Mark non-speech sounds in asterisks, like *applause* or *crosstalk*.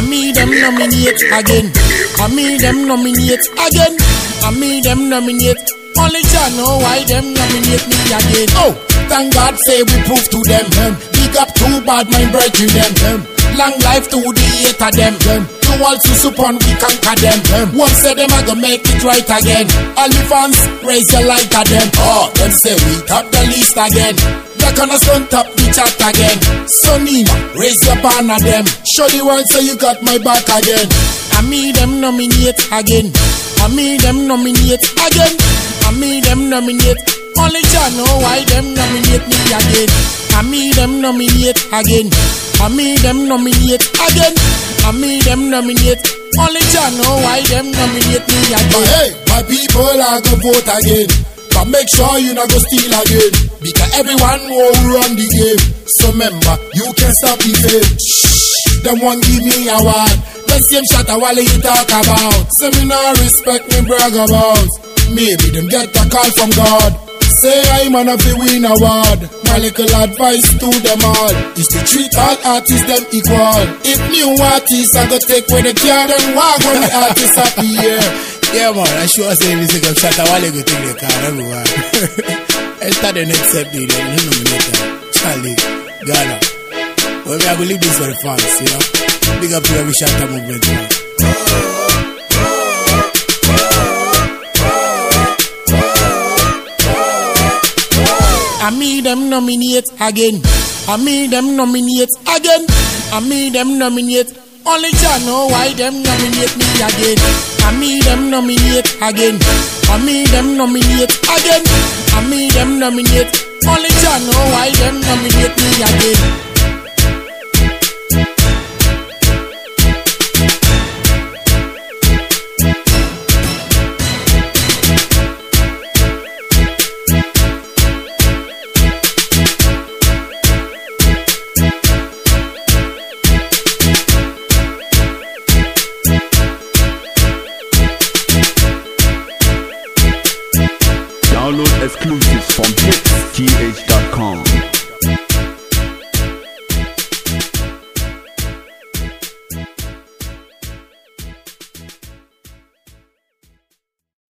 I me them nominate again. I me them nominate again. I me them nominate. Only Jah know why them nominate me again. Oh, thank God say we prove to them. Um, big up too bad mind breaking them. Um, long life to the eight of them. Um, you also support we conquer them. Um, one say them I gonna make it right again. All the fans raise your light at them. Oh, them say we top the list again. Back on us on top the chat again. So Nima, raise your banner them. Show the world say you got my back again. I me them nominate again. I me them nominate again. I me them nominate. Only Jah know why them nominate me again. I me them nominate again. I me them nominate again. I me them nominate. Only Jah know why them nominate me again. But hey, my people are gonna vote again. But make sure you not go steal again. Because everyone will run the game. So remember, you can't stop the. Shh, them one give me a word. The same shot a while you talk about. So me no respect me brag about. Maybe them get a call from God. Say I'm on a fi win award. My little advice to them all is to treat all artists them equal. If new artists are gonna take where they can, then walk on the artists of year. Yeah, man, I sure say music of Shatta Wale go take the car everywhere. *laughs* Enter the next step, you nominate them. Charlie, Ghana. Well, me, I go leave this for the fans, you know. Big up to every Shatta movement, man. I me them nominate again. I me them nominate again. I me them nominate. Only Jah know why them nominate me again. I me them nominate again. I me them nominate again. I me them nominate. Only Jah know why them nominate me again. Download exclusives from hits.th.com